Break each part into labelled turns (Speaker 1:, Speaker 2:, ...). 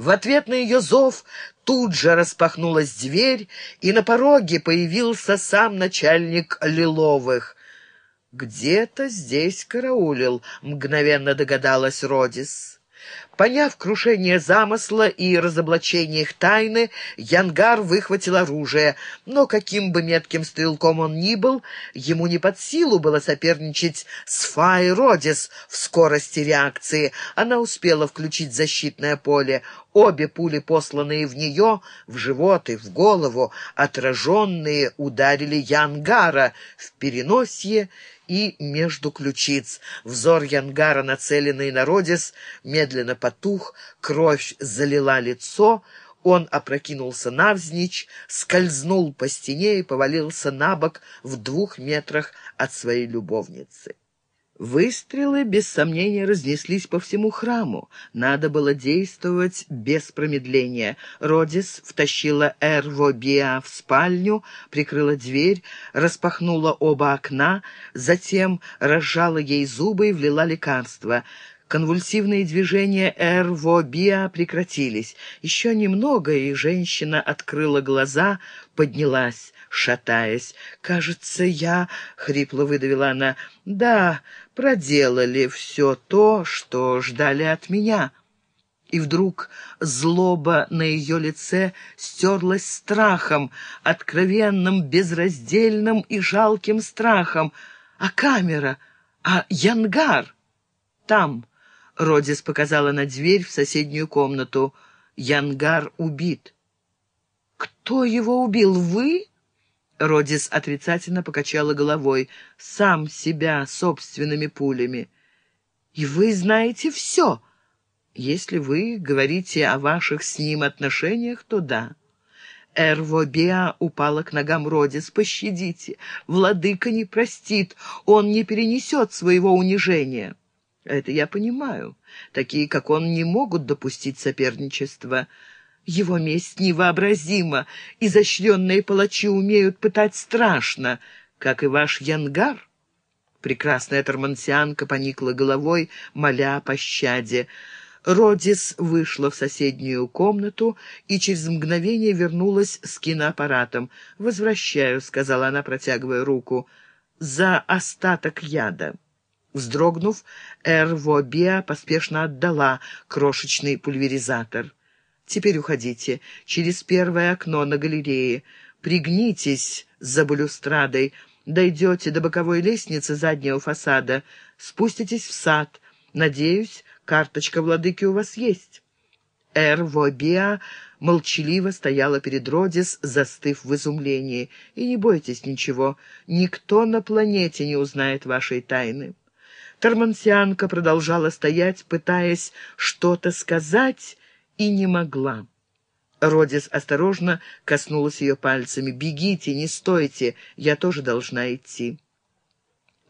Speaker 1: В ответ на ее зов тут же распахнулась дверь, и на пороге появился сам начальник Лиловых. «Где-то здесь караулил», — мгновенно догадалась Родис. Поняв крушение замысла и разоблачение их тайны, Янгар выхватил оружие, но каким бы метким стрелком он ни был, ему не под силу было соперничать с Фай Родис в скорости реакции. Она успела включить защитное поле. Обе пули, посланные в нее, в живот и в голову, отраженные, ударили Янгара в переносье и между ключиц. Взор Янгара, нацеленный на Родис, медленно потух, кровь залила лицо, он опрокинулся навзничь, скользнул по стене и повалился на бок в двух метрах от своей любовницы. Выстрелы, без сомнения, разнеслись по всему храму. Надо было действовать без промедления. Родис втащила Эрво Биа в спальню, прикрыла дверь, распахнула оба окна, затем разжала ей зубы и влила лекарство — Конвульсивные движения Эрвобиа прекратились. Еще немного, и женщина открыла глаза, поднялась, шатаясь. «Кажется, я...» — хрипло выдавила она. «Да, проделали все то, что ждали от меня». И вдруг злоба на ее лице стерлась страхом, откровенным, безраздельным и жалким страхом. А камера? А Янгар? Там, Родис показала на дверь в соседнюю комнату. Янгар убит. «Кто его убил? Вы?» Родис отрицательно покачала головой. «Сам себя собственными пулями». «И вы знаете все?» «Если вы говорите о ваших с ним отношениях, то да». Эрвобеа упала к ногам Родис. «Пощадите! Владыка не простит, он не перенесет своего унижения». Это я понимаю. Такие, как он, не могут допустить соперничества. Его месть невообразима. Изощренные палачи умеют пытать страшно, как и ваш Янгар. Прекрасная тормансианка поникла головой, моля о пощаде. Родис вышла в соседнюю комнату и через мгновение вернулась с киноаппаратом. «Возвращаю», — сказала она, протягивая руку, — «за остаток яда». Вздрогнув, Эрвобиа поспешно отдала крошечный пульверизатор. «Теперь уходите. Через первое окно на галерее. Пригнитесь за балюстрадой. Дойдете до боковой лестницы заднего фасада. Спуститесь в сад. Надеюсь, карточка владыки у вас есть». Эрвобиа молчаливо стояла перед Родис, застыв в изумлении. «И не бойтесь ничего. Никто на планете не узнает вашей тайны». Тормансианка продолжала стоять, пытаясь что-то сказать, и не могла. Родис осторожно коснулась ее пальцами. «Бегите, не стойте, я тоже должна идти».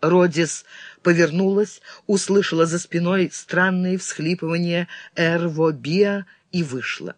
Speaker 1: Родис повернулась, услышала за спиной странные всхлипывания Эрвобиа и вышла.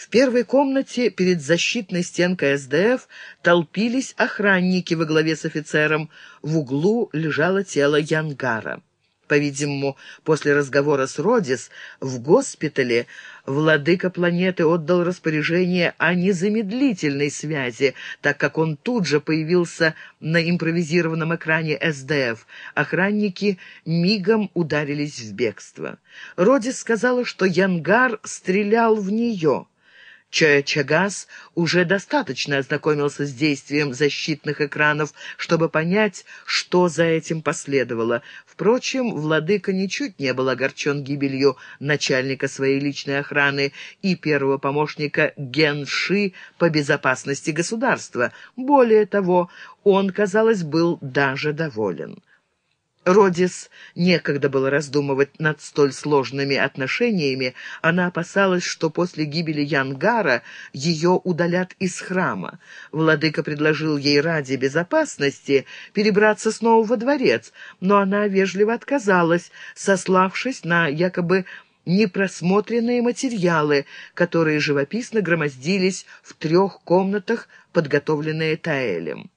Speaker 1: В первой комнате перед защитной стенкой СДФ толпились охранники во главе с офицером. В углу лежало тело Янгара. По-видимому, после разговора с Родис в госпитале владыка планеты отдал распоряжение о незамедлительной связи, так как он тут же появился на импровизированном экране СДФ. Охранники мигом ударились в бегство. Родис сказала, что Янгар стрелял в нее. Чагас уже достаточно ознакомился с действием защитных экранов, чтобы понять, что за этим последовало. Впрочем, владыка ничуть не был огорчен гибелью начальника своей личной охраны и первого помощника Генши по безопасности государства. Более того, он, казалось, был даже доволен. Родис некогда было раздумывать над столь сложными отношениями. Она опасалась, что после гибели Янгара ее удалят из храма. Владыка предложил ей ради безопасности перебраться снова во дворец, но она вежливо отказалась, сославшись на якобы непросмотренные материалы, которые живописно громоздились в трех комнатах, подготовленные Таэлем.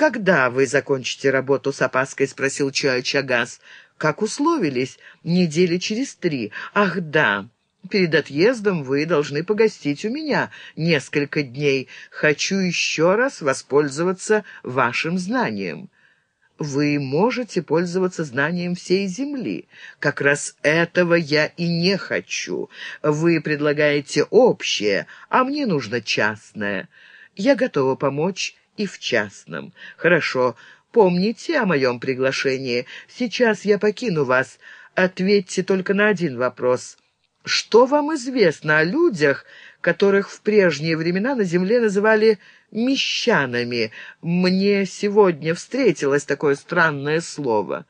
Speaker 1: «Когда вы закончите работу?» — с опаской спросил Чагас. «Как условились? Недели через три. Ах, да!» Перед отъездом вы должны погостить у меня несколько дней. Хочу еще раз воспользоваться вашим знанием. Вы можете пользоваться знанием всей Земли. Как раз этого я и не хочу. Вы предлагаете общее, а мне нужно частное. Я готова помочь и в частном. Хорошо, помните о моем приглашении. Сейчас я покину вас. Ответьте только на один вопрос. Что вам известно о людях, которых в прежние времена на земле называли «мещанами»? Мне сегодня встретилось такое странное слово.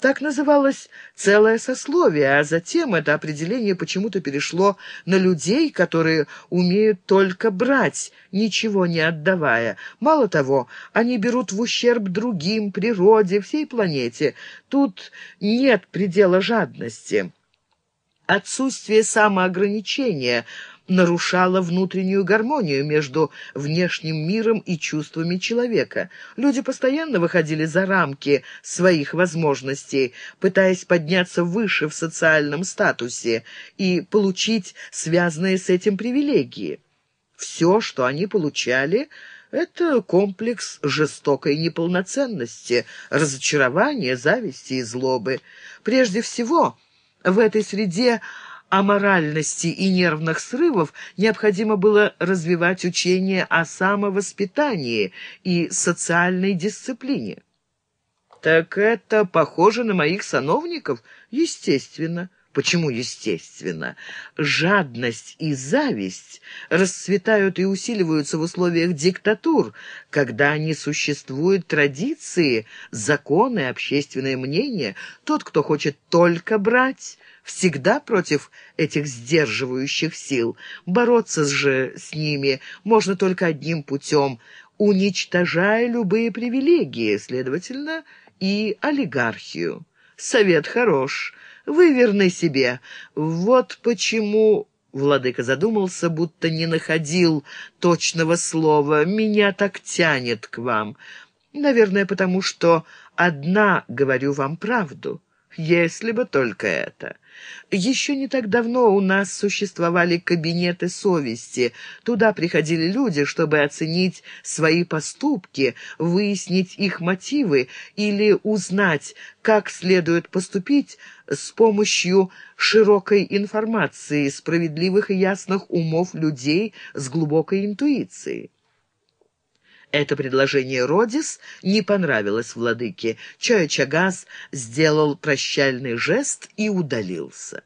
Speaker 1: Так называлось целое сословие, а затем это определение почему-то перешло на людей, которые умеют только брать, ничего не отдавая. Мало того, они берут в ущерб другим, природе, всей планете. Тут нет предела жадности. Отсутствие самоограничения нарушало внутреннюю гармонию между внешним миром и чувствами человека. Люди постоянно выходили за рамки своих возможностей, пытаясь подняться выше в социальном статусе и получить связанные с этим привилегии. Все, что они получали, это комплекс жестокой неполноценности, разочарования, зависти и злобы. Прежде всего... В этой среде аморальности и нервных срывов необходимо было развивать учение о самовоспитании и социальной дисциплине. «Так это похоже на моих сановников?» «Естественно». Почему естественно? Жадность и зависть расцветают и усиливаются в условиях диктатур, когда не существуют традиции, законы, общественное мнение. Тот, кто хочет только брать, всегда против этих сдерживающих сил. Бороться же с ними можно только одним путем, уничтожая любые привилегии, следовательно, и олигархию. Совет хорош — вы верны себе. Вот почему...» Владыка задумался, будто не находил точного слова. «Меня так тянет к вам. Наверное, потому что одна говорю вам правду. Если бы только это». Еще не так давно у нас существовали кабинеты совести. Туда приходили люди, чтобы оценить свои поступки, выяснить их мотивы или узнать, как следует поступить с помощью широкой информации, справедливых и ясных умов людей с глубокой интуицией. Это предложение Родис не понравилось владыке. Чая-Чагас сделал прощальный жест и удалился.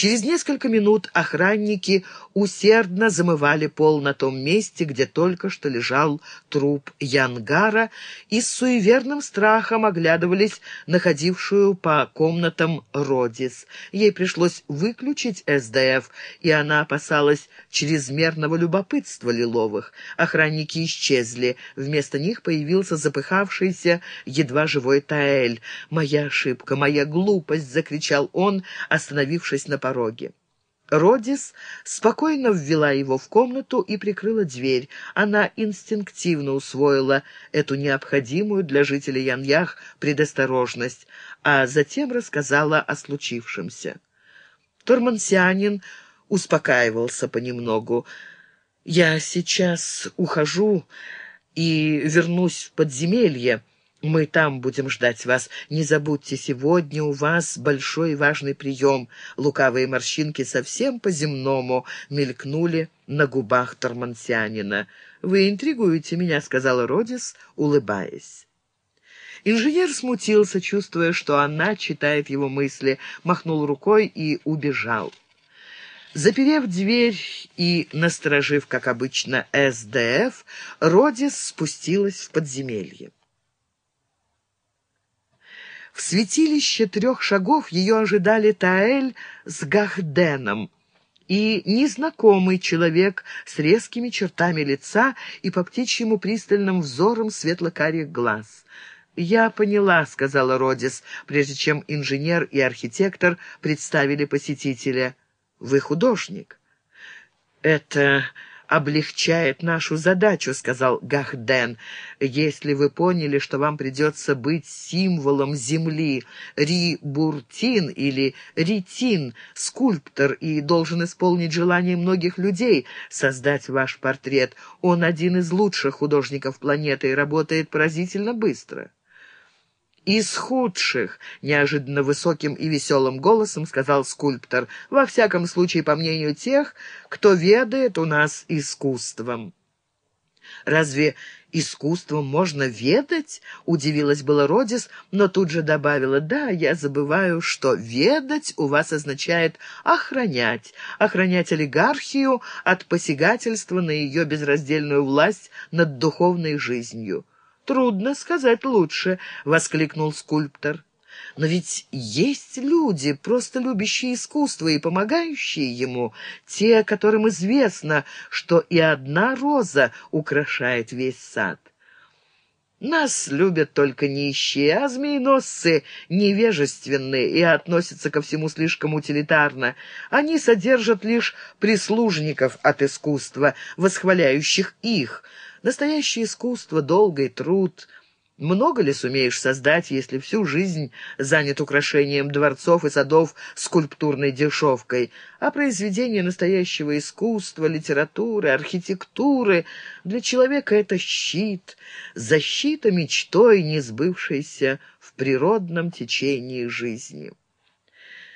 Speaker 1: Через несколько минут охранники усердно замывали пол на том месте, где только что лежал труп Янгара, и с суеверным страхом оглядывались находившую по комнатам Родис. Ей пришлось выключить СДФ, и она опасалась чрезмерного любопытства Лиловых. Охранники исчезли. Вместо них появился запыхавшийся, едва живой Таэль. «Моя ошибка, моя глупость!» — закричал он, остановившись на пороге. Родис спокойно ввела его в комнату и прикрыла дверь. Она инстинктивно усвоила эту необходимую для жителей Яньях предосторожность, а затем рассказала о случившемся. Тормансианин успокаивался понемногу. «Я сейчас ухожу и вернусь в подземелье. Мы там будем ждать вас. Не забудьте, сегодня у вас большой важный прием. Лукавые морщинки совсем по-земному мелькнули на губах Тормансианина. «Вы интригуете меня», — сказала Родис, улыбаясь. Инженер смутился, чувствуя, что она читает его мысли, махнул рукой и убежал. Заперев дверь и насторожив, как обычно, СДФ, Родис спустилась в подземелье. В святилище трех шагов ее ожидали Таэль с Гахденом и незнакомый человек с резкими чертами лица и по птичьему пристальным взором светло-карих глаз. «Я поняла», — сказала Родис, прежде чем инженер и архитектор представили посетителя. «Вы художник». «Это облегчает нашу задачу», — сказал Gahdен. «Если вы поняли, что вам придется быть символом земли, Ри-Буртин или Ритин, скульптор, и должен исполнить желание многих людей, создать ваш портрет. Он один из лучших художников планеты и работает поразительно быстро». «Из худших», — неожиданно высоким и веселым голосом сказал скульптор, «во всяком случае, по мнению тех, кто ведает у нас искусством». «Разве искусством можно ведать?» — удивилась была Родис, но тут же добавила, «Да, я забываю, что ведать у вас означает охранять, охранять олигархию от посягательства на ее безраздельную власть над духовной жизнью». «Трудно сказать лучше», — воскликнул скульптор. «Но ведь есть люди, просто любящие искусство и помогающие ему, те, которым известно, что и одна роза украшает весь сад». Нас любят только нищие, а змееносцы невежественные и относятся ко всему слишком утилитарно. Они содержат лишь прислужников от искусства, восхваляющих их — Настоящее искусство, долгий труд. Много ли сумеешь создать, если всю жизнь занят украшением дворцов и садов скульптурной дешевкой? А произведение настоящего искусства, литературы, архитектуры для человека это щит, защита мечтой, не сбывшейся в природном течении жизни.